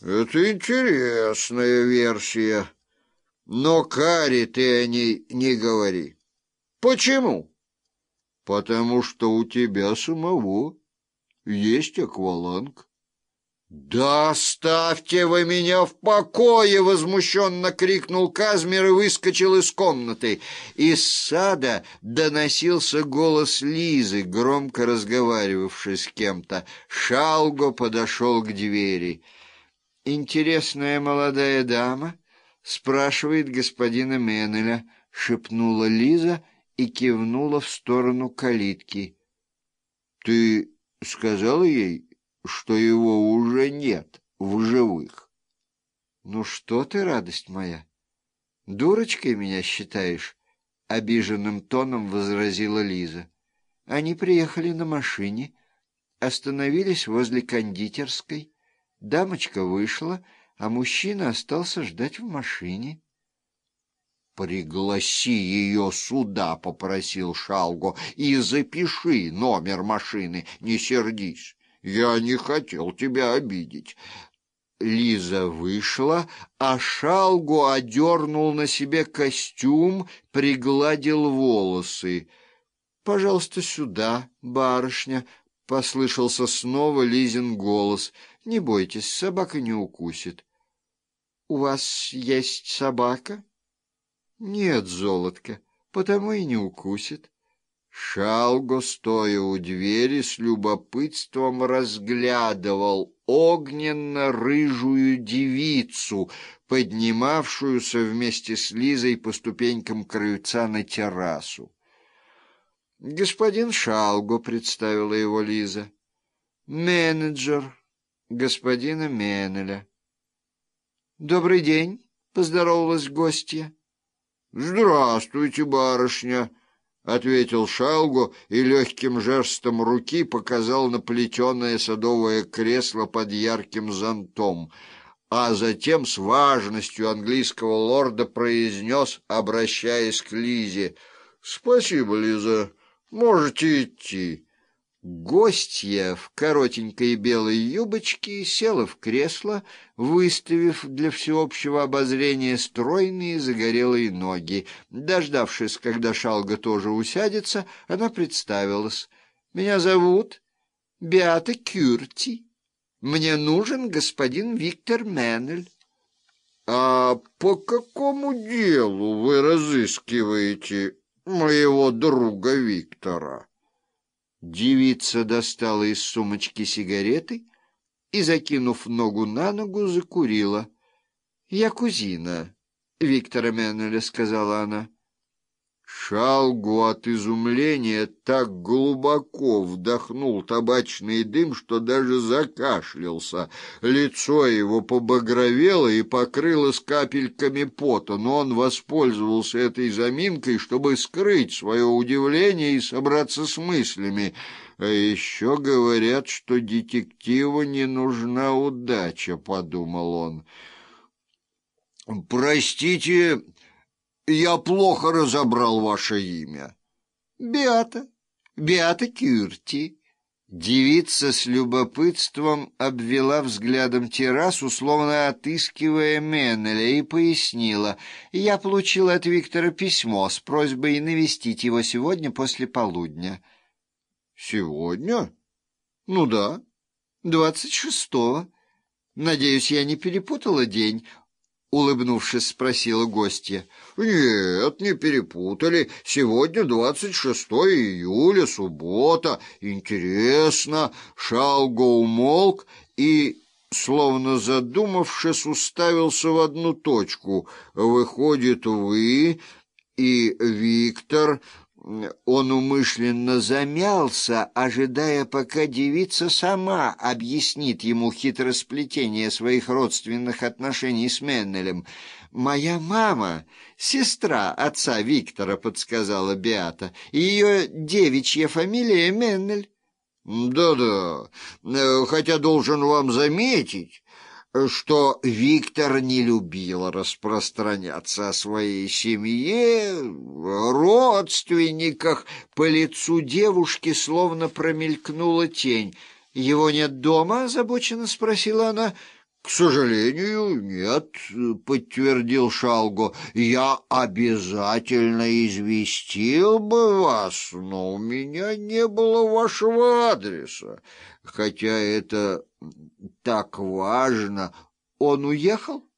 Это интересная версия. Но Кари ты о ней не говори. Почему? Потому что у тебя самого есть акваланг. «Да оставьте вы меня в покое!» — возмущенно крикнул Казмер и выскочил из комнаты. Из сада доносился голос Лизы, громко разговаривавшей с кем-то. Шалго подошел к двери. «Интересная молодая дама спрашивает господина Меннеля», — шепнула Лиза и кивнула в сторону калитки. «Ты сказала ей?» что его уже нет в живых. Ну что ты, радость моя, дурочкой меня считаешь? Обиженным тоном возразила Лиза. Они приехали на машине, остановились возле кондитерской. Дамочка вышла, а мужчина остался ждать в машине. «Пригласи ее сюда», — попросил Шалго, — «и запиши номер машины, не сердись». Я не хотел тебя обидеть. Лиза вышла, а Шалгу одернул на себе костюм, пригладил волосы. «Пожалуйста, сюда, барышня», — послышался снова Лизин голос. «Не бойтесь, собака не укусит». «У вас есть собака?» «Нет, золотко, потому и не укусит». Шалго, стоя у двери, с любопытством разглядывал огненно-рыжую девицу, поднимавшуюся вместе с Лизой по ступенькам крыльца на террасу. «Господин Шалго», — представила его Лиза, — «менеджер господина Менеля». «Добрый день», — поздоровалась гостья. «Здравствуйте, барышня», — ответил Шалгу и легким жестом руки показал на плетеное садовое кресло под ярким зонтом, а затем с важностью английского лорда произнес, обращаясь к Лизе, «Спасибо, Лиза, можете идти». Гостья в коротенькой белой юбочке села в кресло, выставив для всеобщего обозрения стройные загорелые ноги. Дождавшись, когда Шалга тоже усядется, она представилась. «Меня зовут Беата Кюрти. Мне нужен господин Виктор Меннель». «А по какому делу вы разыскиваете моего друга Виктора?» Девица достала из сумочки сигареты и, закинув ногу на ногу, закурила. — Я кузина Виктора Меннеля, — сказала она. Шалгу от изумления так глубоко вдохнул табачный дым, что даже закашлялся. Лицо его побагровело и покрылось капельками пота, но он воспользовался этой заминкой, чтобы скрыть свое удивление и собраться с мыслями. А еще говорят, что детективу не нужна удача, — подумал он. «Простите...» Я плохо разобрал ваше имя. Беата, Беата Кюрти. Девица с любопытством обвела взглядом террасу, словно отыскивая Меннеля, и пояснила. «Я получила от Виктора письмо с просьбой навестить его сегодня после полудня». «Сегодня? Ну да, двадцать шестого. Надеюсь, я не перепутала день. — улыбнувшись, спросила гостья. «Нет, не перепутали. Сегодня двадцать шестое июля, суббота. Интересно». Шалго умолк и, словно задумавшись, уставился в одну точку. «Выходит, вы и Виктор он умышленно замялся, ожидая, пока девица сама объяснит ему хитросплетение своих родственных отношений с Меннелем. «Моя мама, сестра отца Виктора», — подсказала Беата, — «ее девичья фамилия Меннель». «Да-да, э, хотя должен вам заметить, что Виктор не любил распространяться о своей семье, родственниках. По лицу девушки словно промелькнула тень. «Его нет дома?» — озабоченно спросила она. «К сожалению, нет», — подтвердил Шалго. «Я обязательно известил бы вас, но у меня не было вашего адреса. Хотя это так важно. Он уехал?»